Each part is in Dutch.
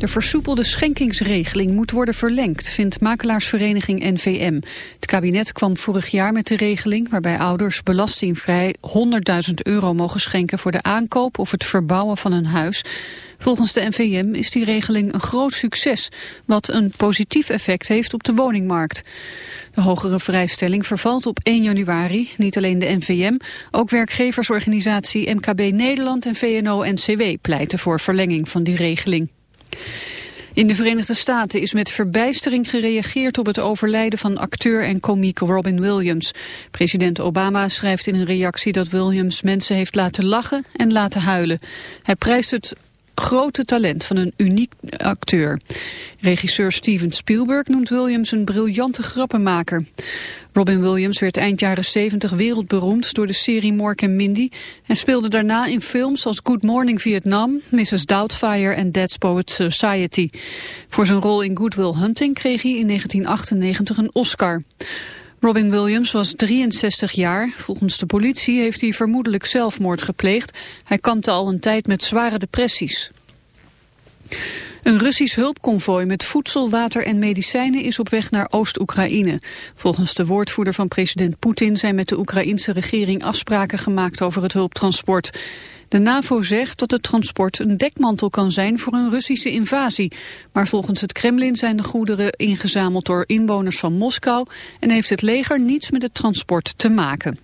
De versoepelde schenkingsregeling moet worden verlengd, vindt makelaarsvereniging NVM. Het kabinet kwam vorig jaar met de regeling waarbij ouders belastingvrij 100.000 euro mogen schenken voor de aankoop of het verbouwen van een huis. Volgens de NVM is die regeling een groot succes, wat een positief effect heeft op de woningmarkt. De hogere vrijstelling vervalt op 1 januari. Niet alleen de NVM, ook werkgeversorganisatie MKB Nederland en VNO-NCW pleiten voor verlenging van die regeling. In de Verenigde Staten is met verbijstering gereageerd op het overlijden van acteur en komiek Robin Williams. President Obama schrijft in een reactie dat Williams mensen heeft laten lachen en laten huilen. Hij prijst het grote talent van een uniek acteur. Regisseur Steven Spielberg noemt Williams een briljante grappenmaker. Robin Williams werd eind jaren 70 wereldberoemd door de serie Mork en Mindy... en speelde daarna in films als Good Morning Vietnam, Mrs. Doubtfire en Dead Poets Society. Voor zijn rol in Good Will Hunting kreeg hij in 1998 een Oscar. Robin Williams was 63 jaar. Volgens de politie heeft hij vermoedelijk zelfmoord gepleegd. Hij kampte al een tijd met zware depressies. Een Russisch hulpconvooi met voedsel, water en medicijnen is op weg naar Oost-Oekraïne. Volgens de woordvoerder van president Poetin zijn met de Oekraïnse regering afspraken gemaakt over het hulptransport. De NAVO zegt dat het transport een dekmantel kan zijn voor een Russische invasie. Maar volgens het Kremlin zijn de goederen ingezameld door inwoners van Moskou en heeft het leger niets met het transport te maken.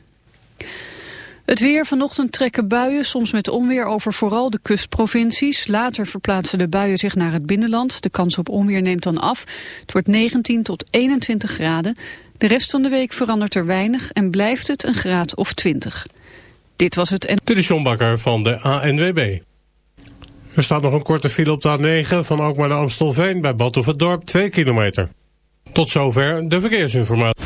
Het weer vanochtend trekken buien, soms met onweer over vooral de kustprovincies. Later verplaatsen de buien zich naar het binnenland. De kans op onweer neemt dan af. Het wordt 19 tot 21 graden. De rest van de week verandert er weinig en blijft het een graad of 20. Dit was het... En... Dit is John van de ANWB. Er staat nog een korte file op de A9 van Alkmaar naar Amstelveen bij Dorp 2 kilometer. Tot zover de verkeersinformatie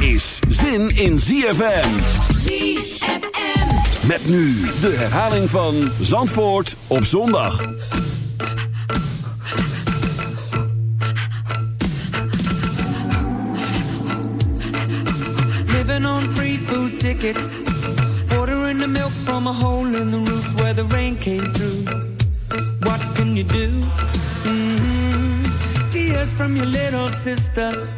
Is zin in ZFM. ZFM. Met nu de herhaling van Zandvoort op zondag. Living on free food tickets. Water in the milk from a hole in the roof where the rain came through. What can you do? Mm -hmm. Tears from your little sister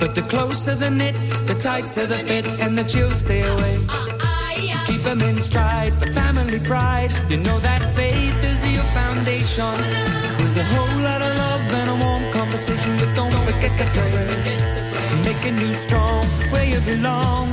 But the closer the knit, the tighter the fit, and the chills stay away. Keep them in stride for family pride. You know that faith is your foundation. With a whole lot of love and a warm conversation, but don't forget to pray. Making you strong where you belong,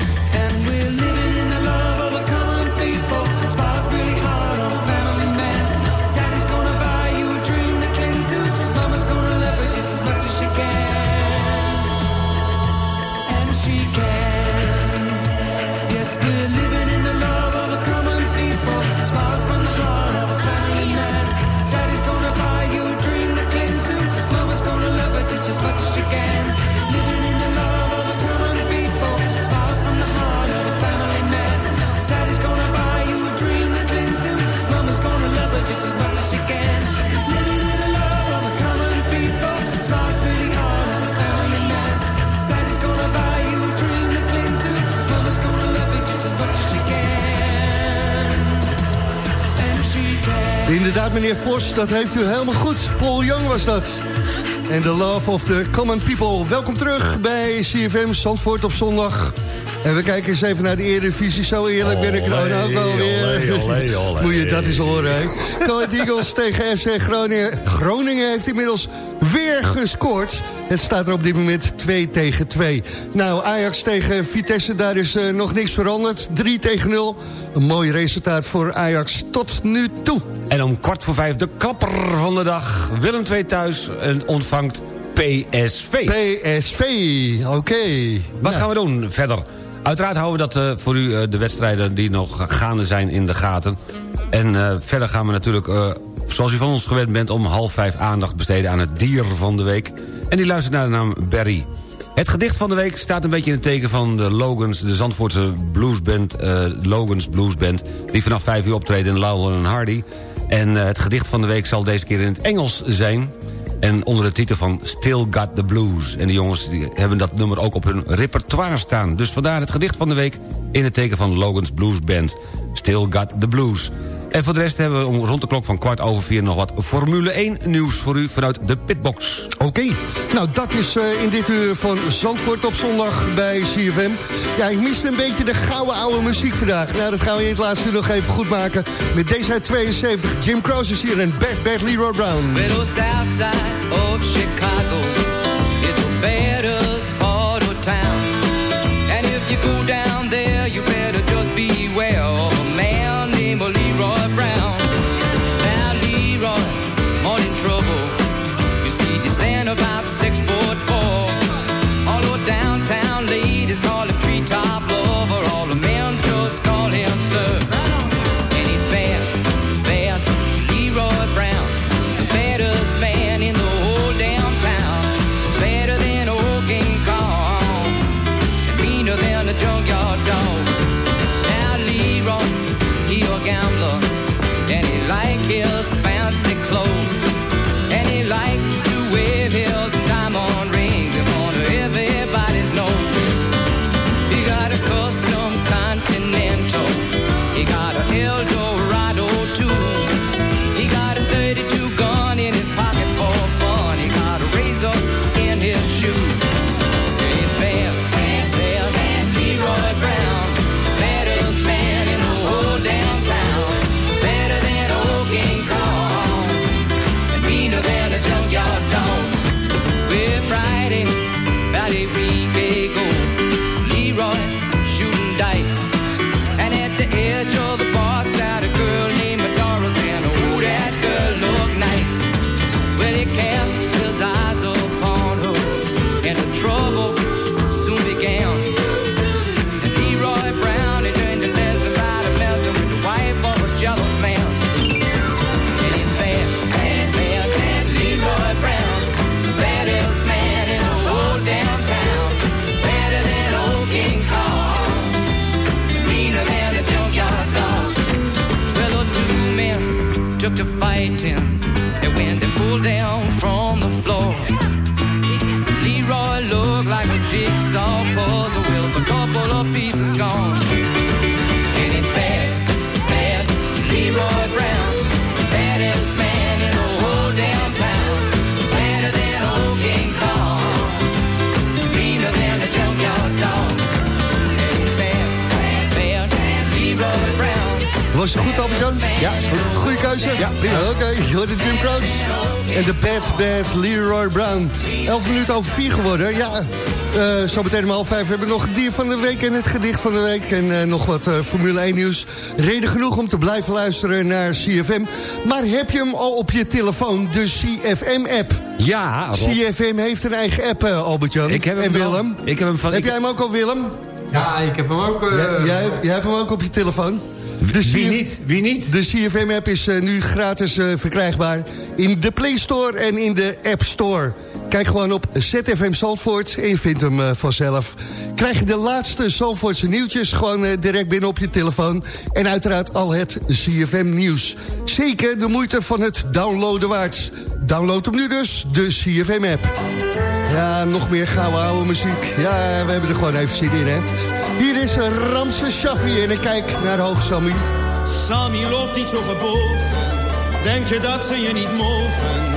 Inderdaad, meneer Vos, dat heeft u helemaal goed. Paul Young was dat. En The Love of the Common People. Welkom terug bij CFM Zandvoort op zondag. En we kijken eens even naar de Eredivisie. Zo eerlijk ben ik er ook wel weer. Moet je dat eens horen, hè? Eagles tegen FC Groningen. Groningen heeft inmiddels weer gescoord. Het staat er op dit moment 2 tegen 2. Nou, Ajax tegen Vitesse, daar is eh, nog niks veranderd. 3 tegen 0. Een mooi resultaat voor Ajax tot nu toe. En om kwart voor vijf de klapper van de dag. Willem II thuis en ontvangt PSV. PSV, oké. Wat Nou, gaan we doen verder? Uiteraard houden we dat eh, voor u eh, de wedstrijden die nog gaande zijn in de gaten. En verder gaan we natuurlijk, zoals u van ons gewend bent... om half vijf aandacht besteden aan het dier van de week. En die luistert naar de naam Barry. Het gedicht van de week staat een beetje in het teken van de Logans... de Zandvoortse bluesband, eh Logans Bluesband... die vanaf vijf uur optreden in Laurel en Hardy. En eh, het gedicht van de week zal deze keer in het Engels zijn... En onder de titel van Still Got the Blues. En de jongens die hebben dat nummer ook op hun repertoire staan. Dus vandaar het gedicht van de week in het teken van Logan's Blues Band. Still Got the Blues. En voor de rest hebben we om rond de klok van kwart over vier... nog wat Formule 1 nieuws voor u vanuit de pitbox. Oké, nou dat is eh, in dit uur van Zandvoort op zondag bij CFM. Ja, ik miste een beetje de gouden oude muziek vandaag. Nou, dat gaan we in het laatste uur nog even goed maken. Met deze uit 72, Jim Croce is hier en Bad Bad Leroy Brown. Little south side of Chicago zo meteen om half vijf hebben we nog het dier van de week... en het gedicht van de week en eh, nog wat eh, Formule 1 nieuws. Reden genoeg om te blijven luisteren naar CFM. Maar heb je hem al op je telefoon, de CFM-app? Ja, Rob. CFM heeft een eigen app, eh, Albert-Jan. Ik heb hem en. Willem. Ik heb hem van- Heb ik- jij hem ook al, Willem? Ja, ik heb hem ook... Ja, jij, jij hebt hem ook op je telefoon? De Wie niet? Wie niet? De CFM-app is nu gratis verkrijgbaar in de Play Store en in de App Store. Kijk gewoon op ZFM Zandvoort en je vindt hem eh, vanzelf. Krijg je de laatste Zandvoortse nieuwtjes gewoon eh, direct binnen op je telefoon. En uiteraard al het CFM-nieuws. Zeker de moeite van het downloaden waard. Download hem nu dus, de CFM-app. Ja, nog meer gouden oude muziek. Ja, we hebben er gewoon even zin in, hè. Hier is Ramse Shaffi en ik kijk naar Hoog Sammy. Sammy loopt niet zo gebogen. Denk je dat ze je niet mogen?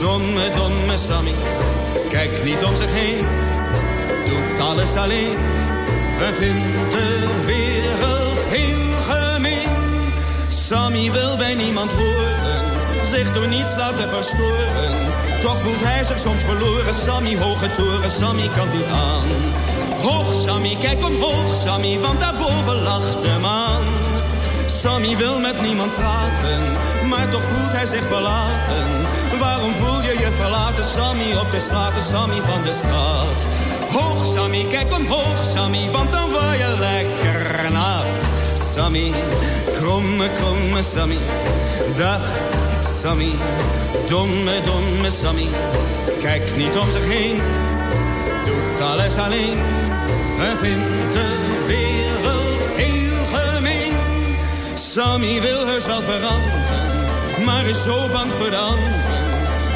domme, domme Sammy. Kijk niet om zich heen, doet alles alleen en vindt de wereld heel gemeen. Sammy wil bij niemand horen, zich door niets laten verstoren. Toch voelt hij zich soms verloren, Sammy, hoge toren, Sammy kan niet aan. Hoog Sammy, kijk omhoog Sammy, want daarboven lacht de maan. Sammy wil met niemand praten, maar toch voelt hij zich verlaten. Waarom voel je je verlaten, Sammy, op de straten, Sammy van de stad? Hoog Sammy, kijk omhoog Sammy, want dan word je lekker nat. Sammy, kromme, kromme Sammy, dag Sammy, domme, domme Sammy. Kijk niet om zich heen, doet alles alleen en vindt de wereld heel gemeen. Sammy wil heus wel veranderen, maar is zo bang voor de anderen.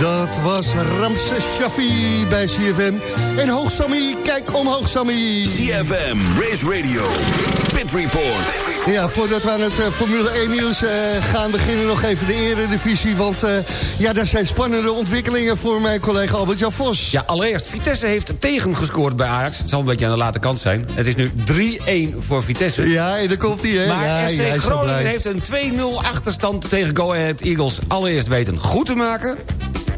Dat was Ramses Shaffi bij CFM. En Hoog Sammy, kijk omhoog Sammy. CFM, Race Radio, Pit Report. Ja, voordat we aan het eh, Formule 1 nieuws eh, gaan beginnen nog even de eredivisie. Want eh, ja, daar zijn spannende ontwikkelingen voor mijn collega Albert-Jan Vos. Ja, allereerst, Vitesse heeft tegengescoord bij Ajax. Het zal een beetje aan de late kant zijn. Het is nu 3-1 voor Vitesse. Ja, en daar komt hij, hè? Maar ja, SC Groningen heeft een 2-0 achterstand tegen Go Ahead Eagles. Allereerst weten goed te maken.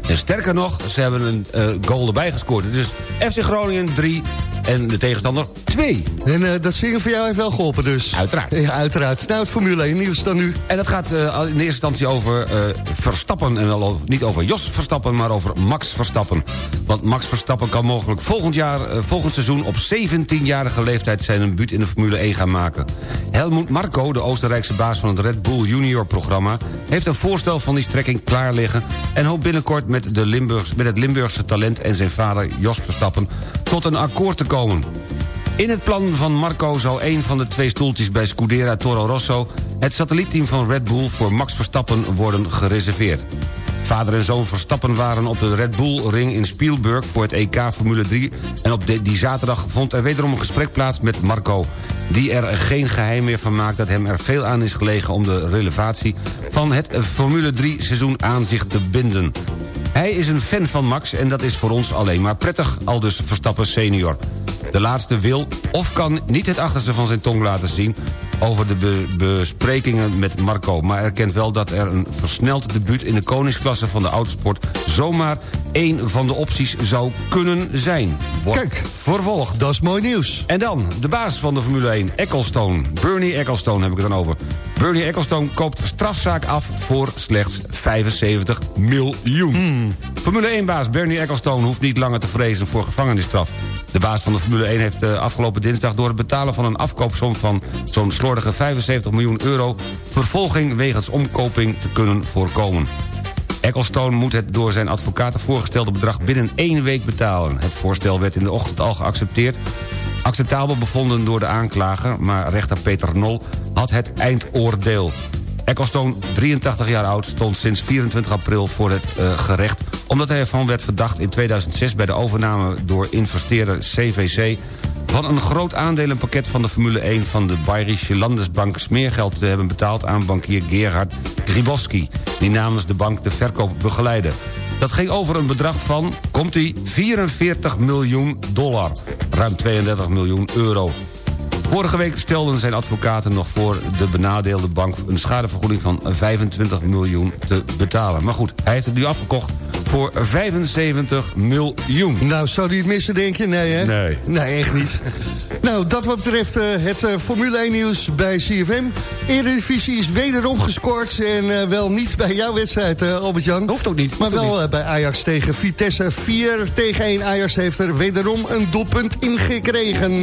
En sterker nog, ze hebben een eh, goal erbij gescoord. Dus FC Groningen 3 en de tegenstander 2. En eh, dat zingen voor jou heeft wel geholpen dus. Uiteraard. Ja, uiteraard. Nou, het Formule 1 nieuws dan nu. En dat gaat eh, in eerste instantie over eh, Verstappen. En wel niet over Jos Verstappen, maar over Max Verstappen. Want Max Verstappen kan mogelijk volgend, jaar, volgend seizoen... op 17-jarige leeftijd zijn debuut in de Formule 1 gaan maken. Helmoet Marko, de Oostenrijkse baas van het Red Bull Junior-programma... heeft een voorstel van die strekking klaar liggen... en hoopt binnenkort met, de Limburgs, met het Limburgse talent en zijn vader Jos Verstappen... tot een akkoord te komen. In het plan van Marco zou een van de twee stoeltjes bij Scudera Toro Rosso... het satellietteam van Red Bull voor Max Verstappen worden gereserveerd. Vader en zoon Verstappen waren op de Red Bull Ring in Spielberg voor het EK Formule 3... en op die zaterdag vond er wederom een gesprek plaats met Marco... die er geen geheim meer van maakt dat hem er veel aan is gelegen... om de relevatie van het Formule 3 seizoen aan zich te binden. Hij is een fan van Max en dat is voor ons alleen maar prettig, aldus Verstappen senior. De laatste wil of kan niet het achterste van zijn tong laten zien over de be- besprekingen met Marco... maar erkent wel dat er een versneld debuut in de koningsklasse van de autosport... zomaar één van de opties zou kunnen zijn. Wordt Kijk, vervolgd. Dat is mooi nieuws. En dan, de baas van de Formule 1, Ecclestone. Bernie Ecclestone heb ik het dan over. Bernie Ecclestone koopt strafzaak af voor slechts 75 miljoen. Formule 1-baas Bernie Ecclestone hoeft niet langer te vrezen voor gevangenisstraf. De baas van de Formule 1 heeft uh, afgelopen dinsdag... door het betalen van een afkoopsom van zo'n slordige 75 miljoen euro... vervolging wegens omkoping te kunnen voorkomen. Ecclestone moet het door zijn advocaten voorgestelde bedrag binnen één week betalen. Het voorstel werd in de ochtend al geaccepteerd. Acceptabel bevonden door de aanklager, maar rechter Peter Nol had het eindoordeel. Ecclestone, 83 jaar oud, stond sinds 24 april voor het uh, gerecht... omdat hij ervan werd verdacht in 2006 bij de overname door investeerder CVC... van een groot aandelenpakket van de Formule 1 van de Bayerische Landesbank... smeergeld te hebben betaald aan bankier Gerhard Gribowski... die namens de bank de verkoop begeleidde. Dat ging over een bedrag van, komt ie, 44 miljoen dollar. Ruim 32 miljoen euro. Vorige week stelden zijn advocaten nog voor de benadeelde bank... een schadevergoeding van 25 miljoen te betalen. Maar goed, hij heeft het nu afgekocht voor 75 miljoen. Nou, zou die het missen, denk je? Nee, hè? Nee. Nee, echt niet. nou, dat wat betreft uh, het uh, Formule 1 nieuws bij CFM. Eredivisie is wederom gescoord. En uh, wel niet bij jouw wedstrijd, Albert-Jan. Hoeft ook niet. Maar wel niet. bij Ajax tegen Vitesse. 4 tegen 1. Ajax heeft er wederom een doelpunt ingekregen.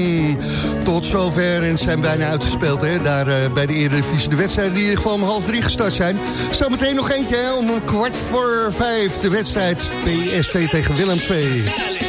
Tot zover en zijn bijna uitgespeeld, hè? Daar bij de Eredivisie. De wedstrijden die in ieder geval om half drie gestart zijn. Zometeen nog eentje, hè? Om een kwart voor vijf. De wedstrijd PSV tegen Willem II.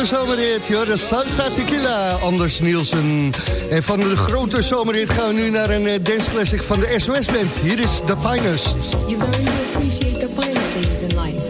de zomerrit, joh, de Salsa Tequila, Anders Nielsen. En van de grote zomerrit gaan we nu naar een eh, danceclassic van de SOS-band. Hier is The Finest. You learn to appreciate the finer things in life.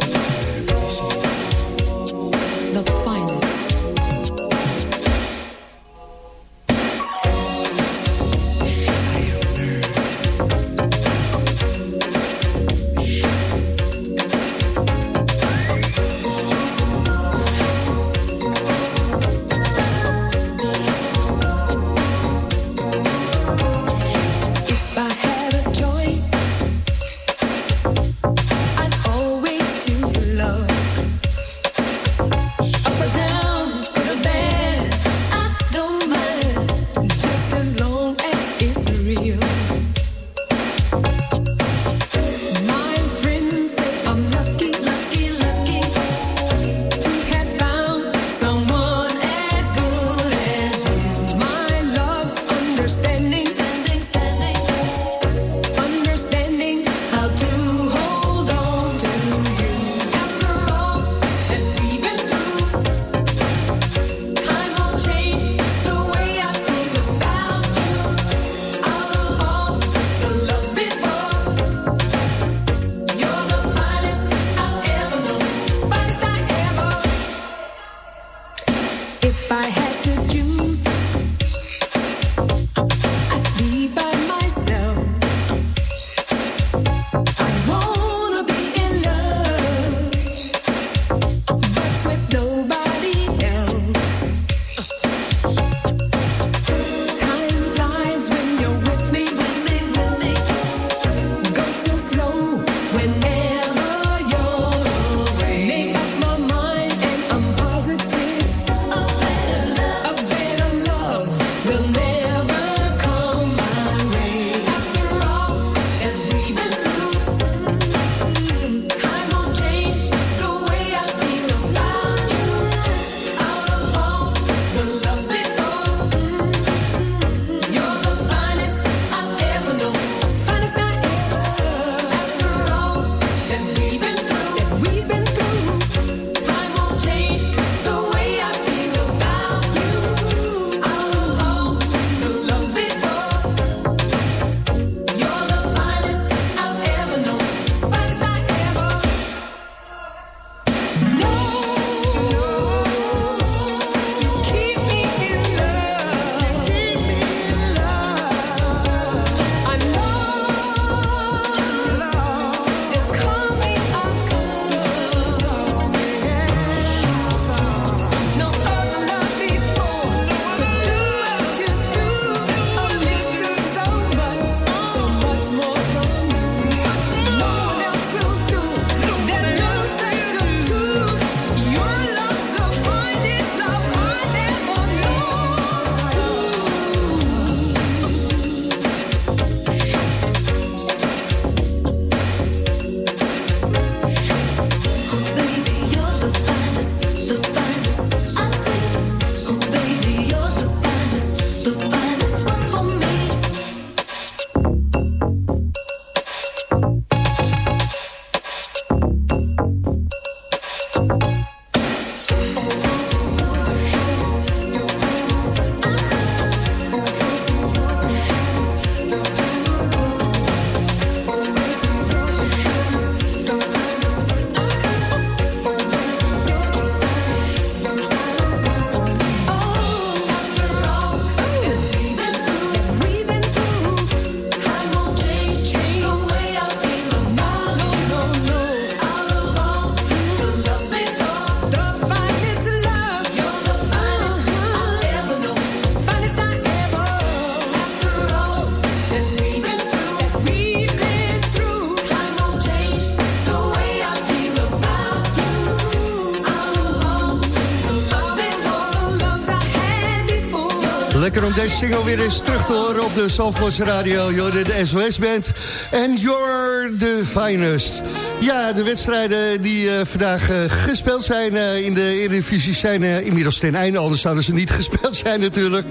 Om weer eens terug te horen op de Zandvoorts Radio. Jorden de SOS Band en You're the Finest. Ja, de wedstrijden die eh, vandaag eh, gespeeld zijn eh, in de Eredivisie zijn inmiddels ten einde. Anders zouden ze niet gespeeld zijn natuurlijk.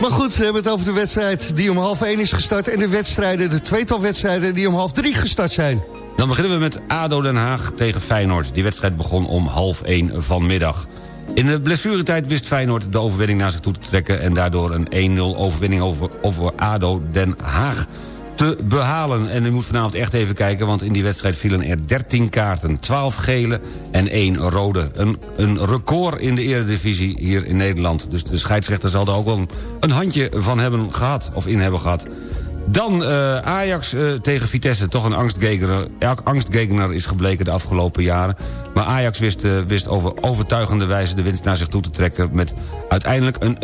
Maar goed, we hebben het over de wedstrijd die om half 1 is gestart... en de wedstrijden, de tweetal wedstrijden die om half 3 gestart zijn. Dan beginnen we met ADO Den Haag tegen Feyenoord. Die wedstrijd begon om half 1 vanmiddag. In de blessuretijd wist Feyenoord de overwinning naar zich toe te trekken... en daardoor een 1-0 overwinning over, over ADO Den Haag te behalen. En u moet vanavond echt even kijken, want in die wedstrijd vielen er 13 kaarten. 12 gele en 1 rode. Een, een record in de eredivisie hier in Nederland. Dus de scheidsrechter zal er ook wel een handje van hebben gehad, of in hebben gehad. Dan eh, Ajax eh, tegen Vitesse, toch een angstgegner. angstgegner is gebleken de afgelopen jaren. Maar Ajax wist, eh, wist over overtuigende wijze de winst naar zich toe te trekken... met uiteindelijk een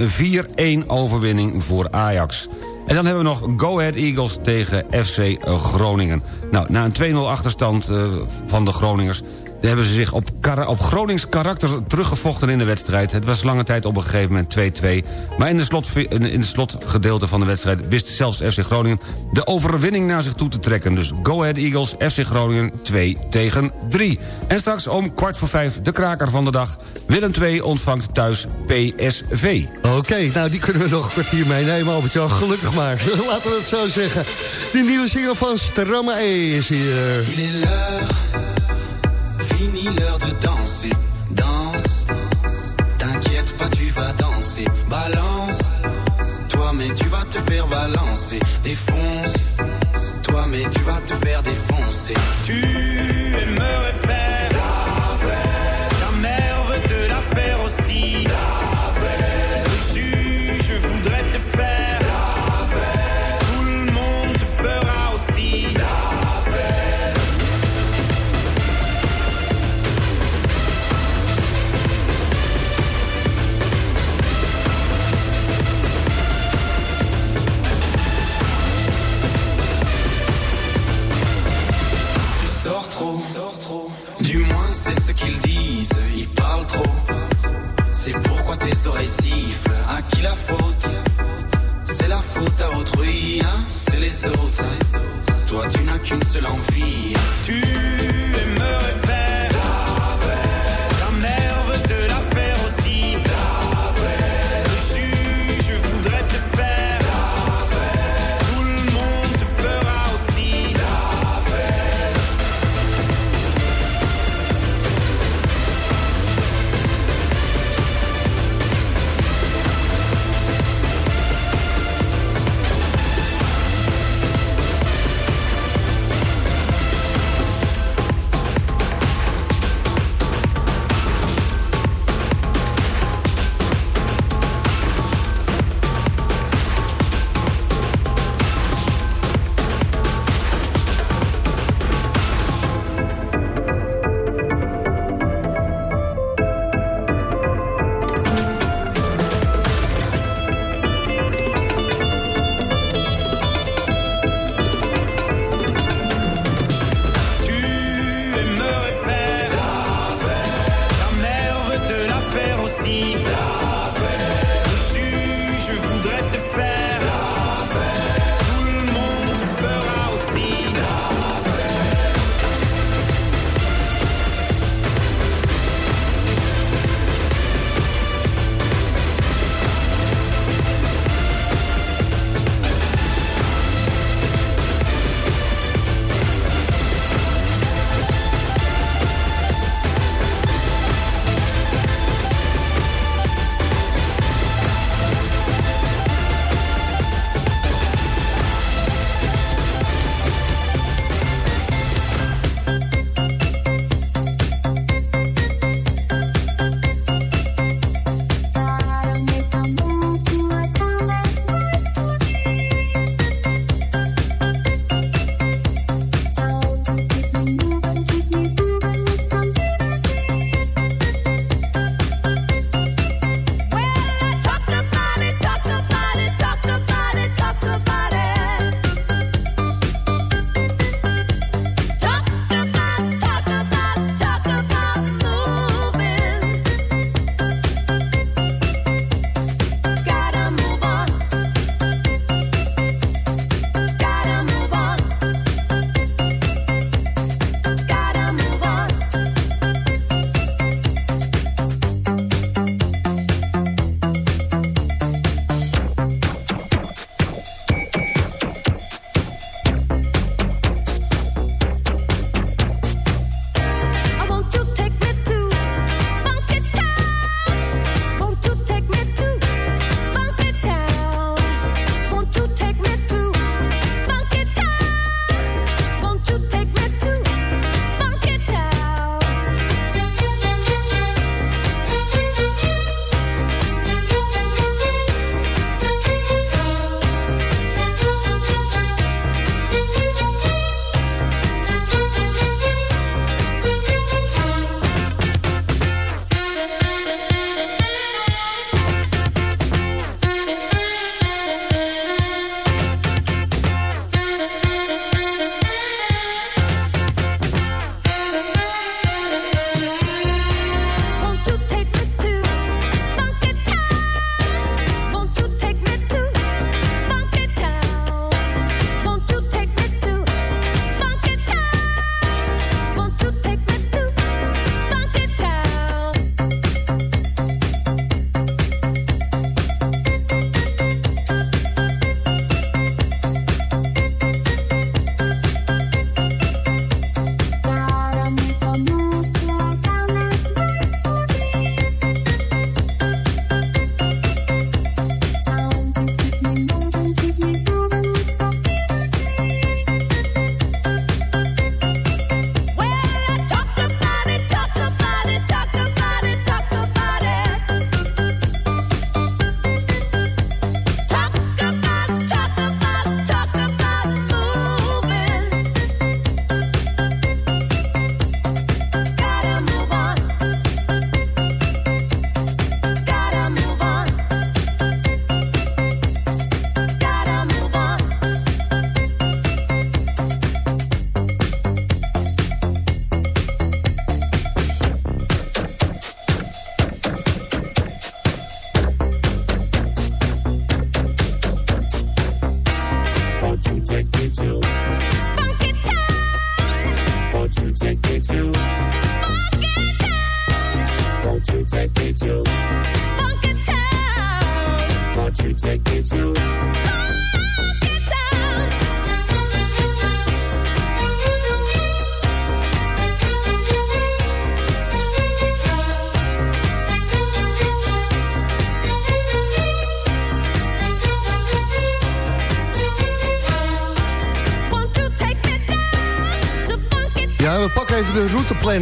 4-1 overwinning voor Ajax. En dan hebben we nog Go Ahead Eagles tegen FC Groningen. Nou, na een 2-0 achterstand van de Groningers hebben ze zich op, op Gronings karakter teruggevochten in de wedstrijd. Het was lange tijd op een gegeven moment 2-2. Maar in, de slot, in het slotgedeelte van de wedstrijd... wist zelfs FC Groningen de overwinning naar zich toe te trekken. Dus Go Ahead Eagles, FC Groningen 2 tegen 3. En straks om kwart voor vijf de kraker van de dag. Willem 2 ontvangt thuis PSV. Oké, nou die kunnen we nog een kwartier meenemen, Albert-Jan. Gelukkig maar. Laten we het zo zeggen. De nieuwe single van Stromae is hier. L'heure de danser. Danse, t'inquiète pas, tu vas danser. Balance, toi mais tu vas te faire balancer. Défonce, toi mais tu vas te faire défoncer. Tu aimerais faire la faute. C'est la faute à autrui, hein, c'est les autres. Toi tu n'as qu'une seule envie, tu aimerais faire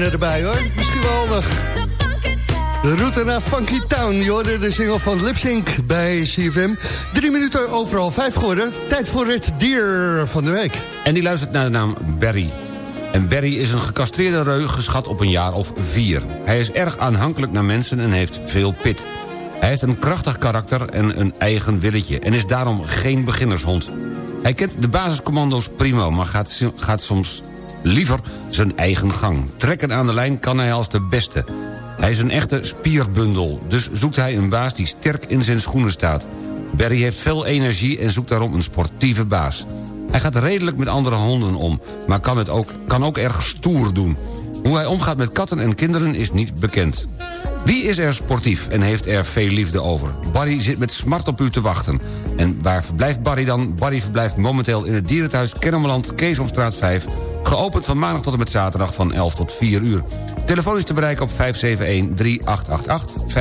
erbij hoor. Misschien wel handig. De route naar Funky Town. Je de single van Lipsync bij CFM. Drie minuten overal vijf geworden. Tijd voor het dier van de week. En die luistert naar de naam Barry. En Barry is een gecastreerde reu geschat op een jaar of vier. Hij is erg aanhankelijk naar mensen en heeft veel pit. Hij heeft een krachtig karakter en een eigen willetje... en is daarom geen beginnershond. Hij kent de basiscommando's prima, maar gaat, gaat soms liever zijn eigen gang. Trekken aan de lijn kan hij als de beste. Hij is een echte spierbundel, dus zoekt hij een baas die sterk in zijn schoenen staat. Barry heeft veel energie en zoekt daarom een sportieve baas. Hij gaat redelijk met andere honden om, maar kan, het ook, kan ook erg stoer doen. Hoe hij omgaat met katten en kinderen is niet bekend. Wie is er sportief en heeft er veel liefde over? Barry zit met smart op u te wachten. En waar verblijft Barry dan? Barry verblijft momenteel in het dierenthuis Kennemerland, Keesomstraat 5... geopend van maandag tot en met zaterdag van 11 tot 4 uur. Telefoon is te bereiken op 571-3888, 571-3888...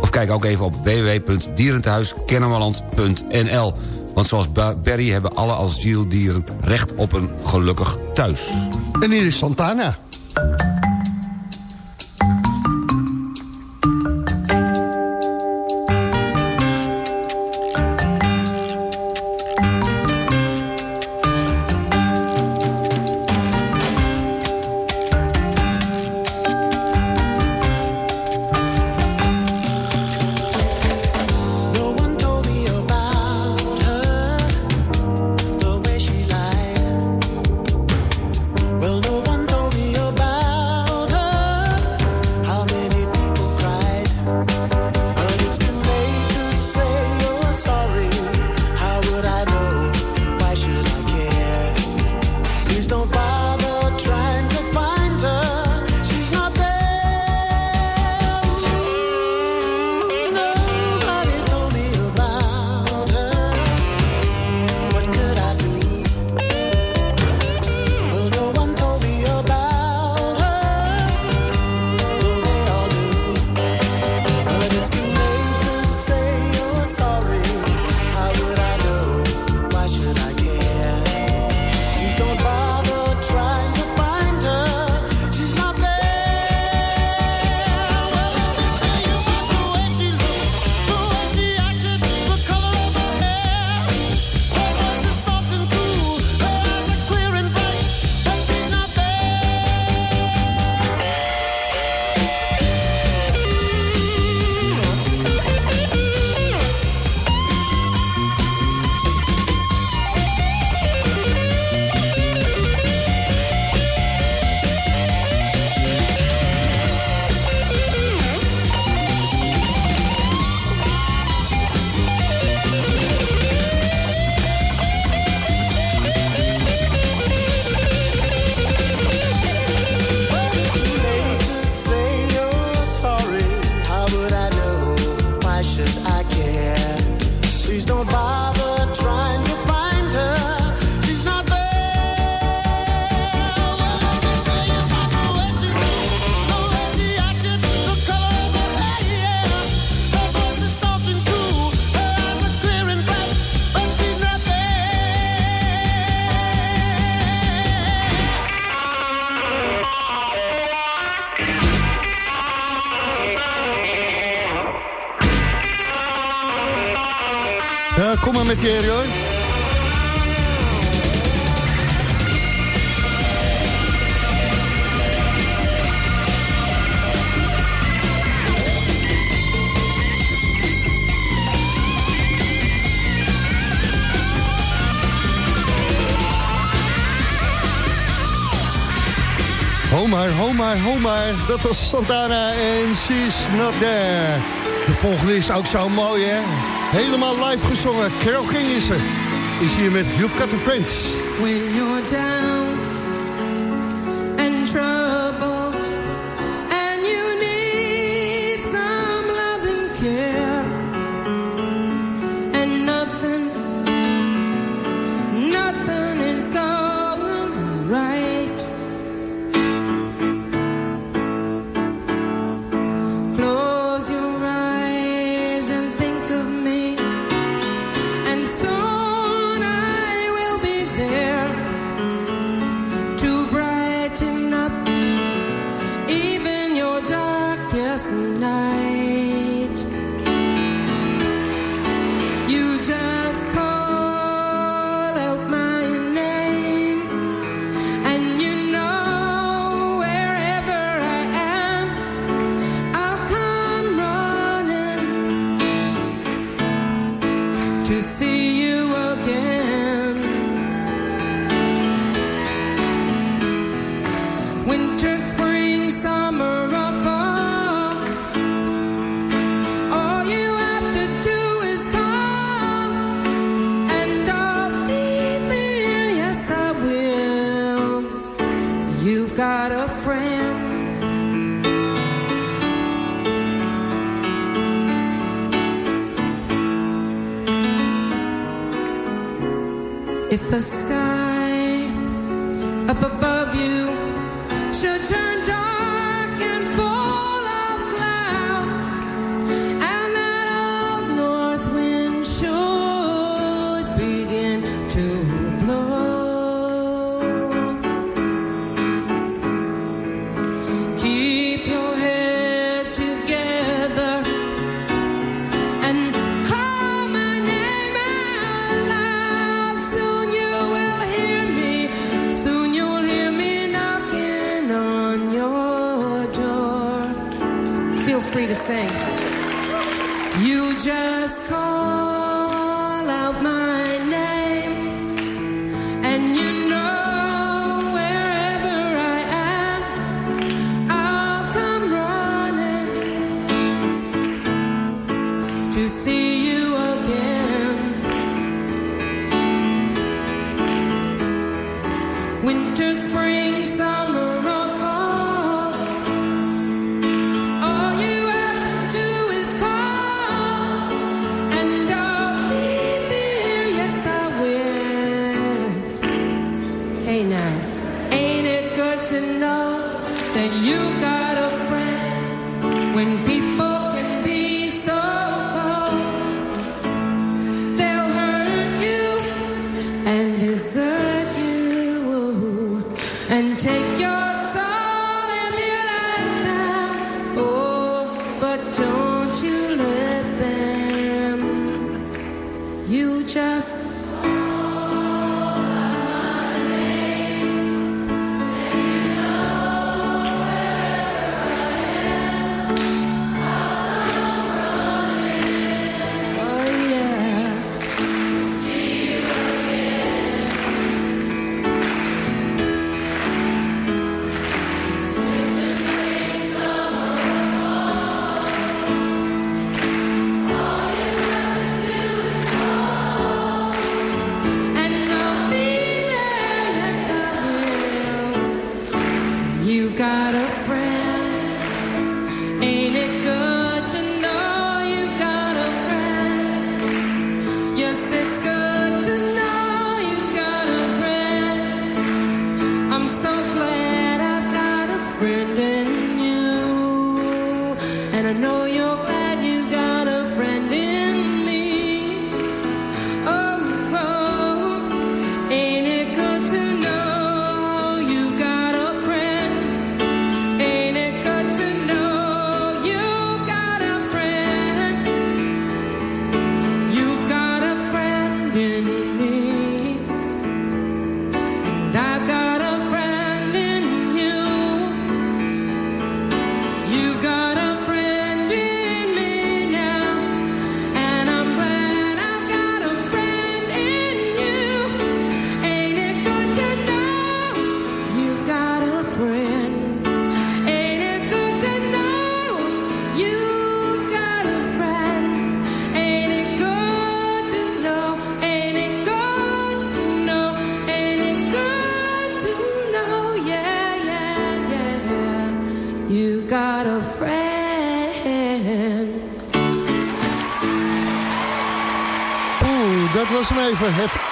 of kijk ook even op www.dierentehuiskennemerland.nl. Want zoals Ba- Barry hebben alle asieldieren recht op een gelukkig thuis. En hier is Santana. Maar, ho maar, ho maar. Dat was Santana en She's Not There. De volgende is ook zo mooi, hè? Helemaal live gezongen. Carol King is er. Is hier met You've Got a Friend. When down sing. You just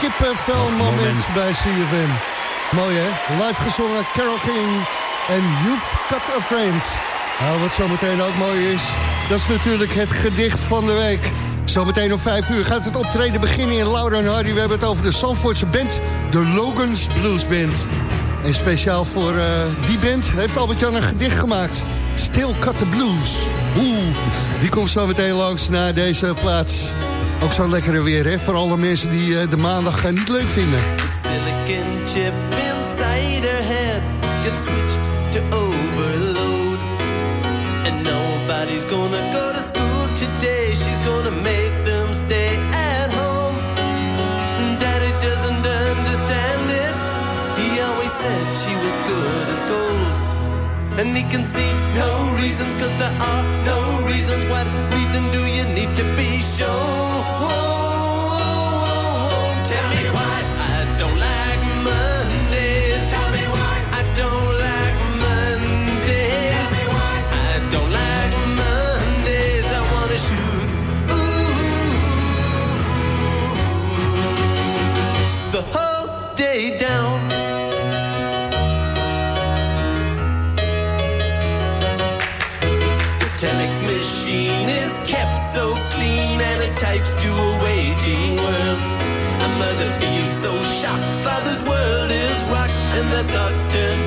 kippenvel moment bij CFM. Mooi hè? Live gezongen Carol King en You've Got a Friend. Nou, wat zometeen ook mooi is, dat is natuurlijk het gedicht van de week. Zometeen om 5 uur gaat het optreden beginnen in Laura en Hardy. We hebben het over de Zandvoortse band, de Logans Blues Band. En speciaal voor eh, die band heeft Albert-Jan een gedicht gemaakt. Still Cut the Blues. Oeh, die komt zo meteen langs naar deze plaats. Ook zo'n lekker weer, hè? Voor alle mensen die eh, de maandag uh, niet leuk vinden. The silicon chip inside her head gets switched to overload. And nobody's gonna go to school today. She's gonna make them stay at home. Daddy doesn't understand it. He always said she was good as gold. And he can see no reasons, cause there are no reasons why. And the thoughts turn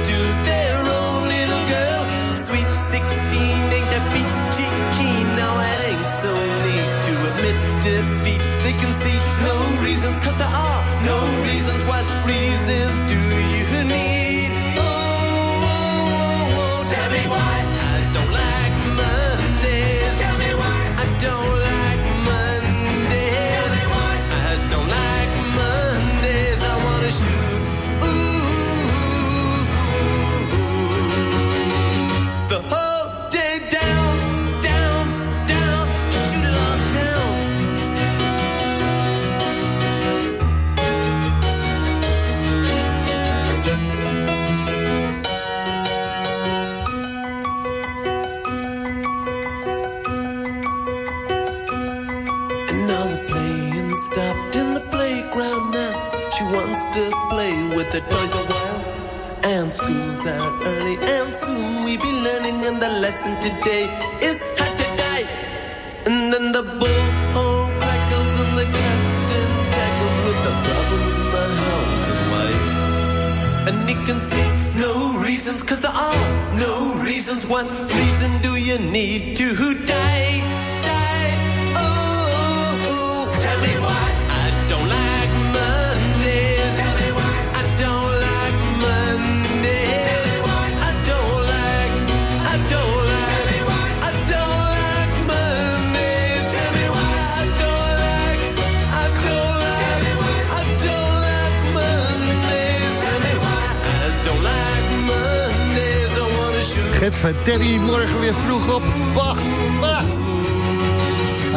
lesson today is how to die. And then the bullhorn crackles, and the captain tackles with the problems in the house and wife. And he can see no reasons, cause there are no reasons. What reason do you need to die? Die. Gert van Terry, morgen weer vroeg op. Bah, bah.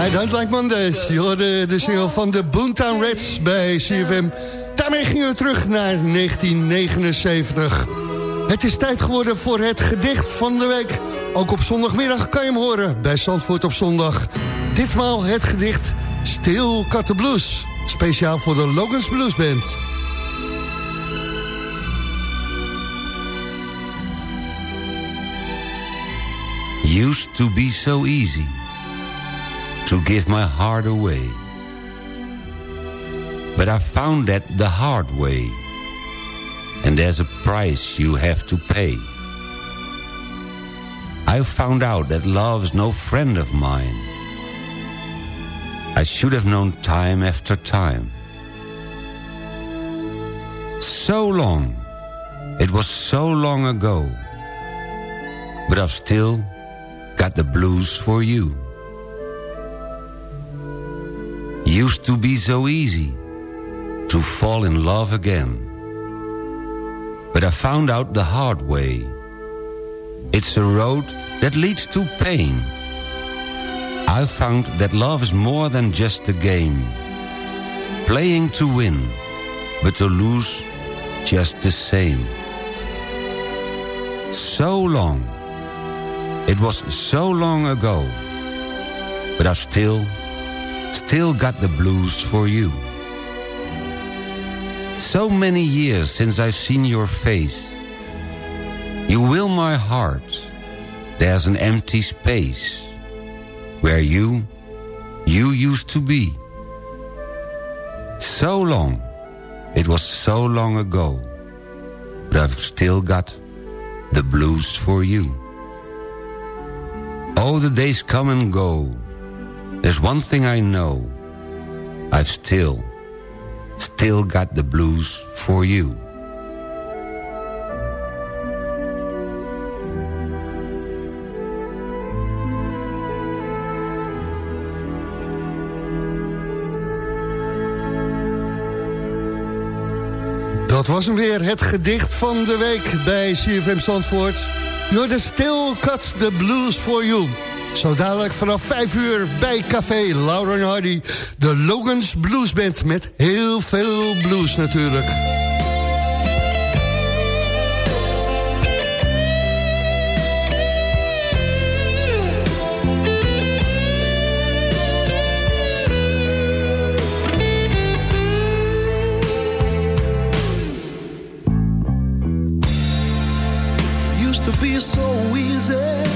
I don't like Mondays. Je hoorde de single van de Boomtown Reds bij CFM. Daarmee gingen we terug naar 1979. Het is tijd geworden voor het gedicht van de week. Ook op zondagmiddag kan je hem horen bij Zandvoort op zondag. Ditmaal het gedicht Still Cut the Blues. Speciaal voor de Logans Blues Band. To be so easy to give my heart away. But I found that the hard way. And there's a price you have to pay. I found out that love's no friend of mine. I should have known time after time. So long, it was so long ago. But I've still got the blues for you. Used to be so easy to fall in love again. But I found out the hard way. It's a road that leads to pain. I found that love is more than just a game. Playing to win, but to lose just the same. So long. It was so long ago. But I've still, still got the blues for you. So many years since I've seen your face. You will my heart. There's an empty space where you, you used to be. So long. It was so long ago. But I've still got the blues for you. Oh, the days come and go. There's one thing I know. I've still, still got the blues for you. Dat was hem weer, het gedicht van de week bij CFM Zandvoort. You're still cuts the blues for you. Zo dadelijk vanaf 5 uur bij Café Lauren Hardy. De Logans Blues Band met heel veel blues natuurlijk. easy.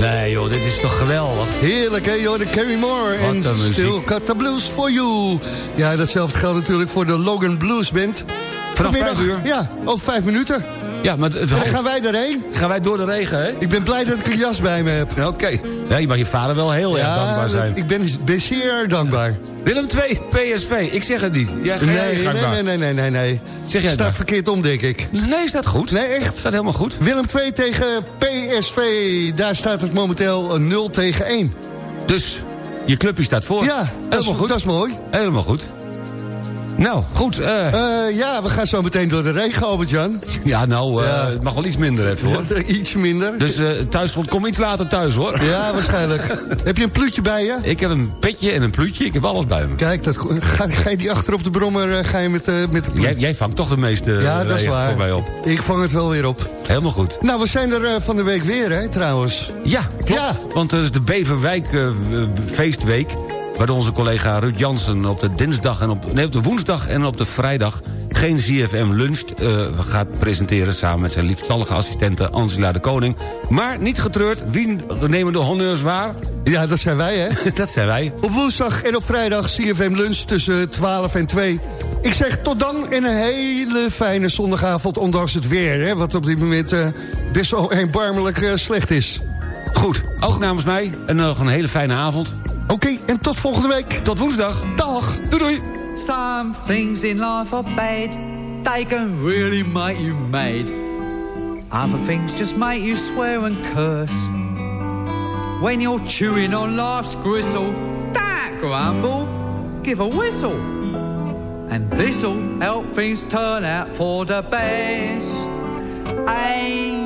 Nee joh, dit is toch geweldig. Heerlijk, hè, joh, de Carrie Moore. Wat En. Still Got the Blues for You. Ja, datzelfde geldt natuurlijk voor de Logan Blues Band. Vanaf Vanmiddag- vijf uur? Ja, over vijf minuten. Ja, maar het, hoofd- gaan wij erheen. gaan wij door de regen, hè? Ik ben blij dat ik een jas bij me heb. Oké. Ja, je mag je vader wel heel erg dankbaar zijn. ik ben, ben zeer dankbaar. Willem 2, PSV. Ik zeg het niet. Ja, Nee, nee, nee, nee, nee, nee, nee. Zeg jij Staat verkeerd om, denk ik. Nee, staat goed. Nee, echt. Staat helemaal goed. Willem 2 tegen PSV. Daar staat het momenteel een 0 tegen 1. Dus je clubje staat voor. Ja, dat is, helemaal goed. dat is mooi. Helemaal goed. Nou, goed. eh, Eh, ja, we gaan zo meteen door de regen, Albert-Jan. ja, nou, eh, ja. het mag wel iets minder even, hoor. Iets minder. Dus thuis, kom iets later thuis, hoor. Ja, waarschijnlijk. heb je een pluutje bij je? Ik heb een petje en een pluutje. Ik heb alles bij me. Kijk, dat, ga, ga je die achter op de brommer, ga je met, met de Jij, jij vangt toch de meeste Ja, dat is waar. voor mij op. Ik vang het wel weer op. Helemaal goed. Nou, we zijn er van de week weer, hè, trouwens. Ja, klopt. Ja. Want het is de Beverwijk feestweek... waardoor onze collega Ruud Jansen op de dinsdag en op, nee, op de woensdag en op de vrijdag... geen ZFM luncht eh, gaat presenteren... samen met zijn liefstallige assistente Angela de Koning. Maar niet getreurd, wie nemen de honneurs waar? Ja, dat zijn wij, hè? Dat zijn wij. Op woensdag en op vrijdag CFM lunch tussen 12 en 2. Ik zeg tot dan en een hele fijne zondagavond, ondanks het weer, hè, wat op dit moment eh, best wel erbarmelijk eh, slecht is. Goed, ook namens mij en nog een hele fijne avond. Oké, en tot volgende week. Tot woensdag. Dag. Doei doei. Some things in life are bad. They can really make you mad. Other things just make you swear and curse. When you're chewing on life's gristle, don't grumble, give a whistle. And this'll help things turn out for the best. And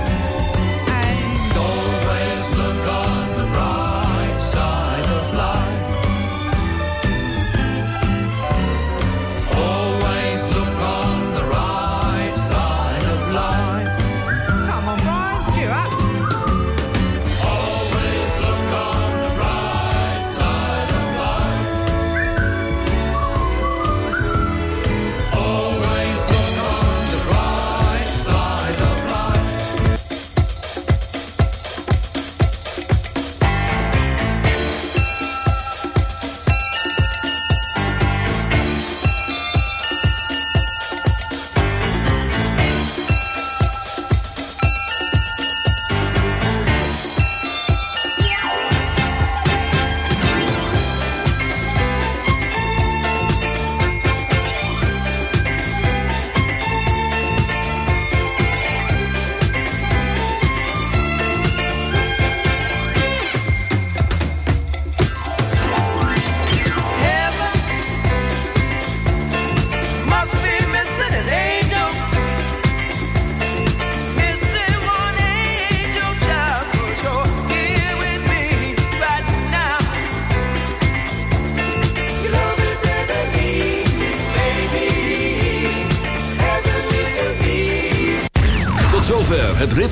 And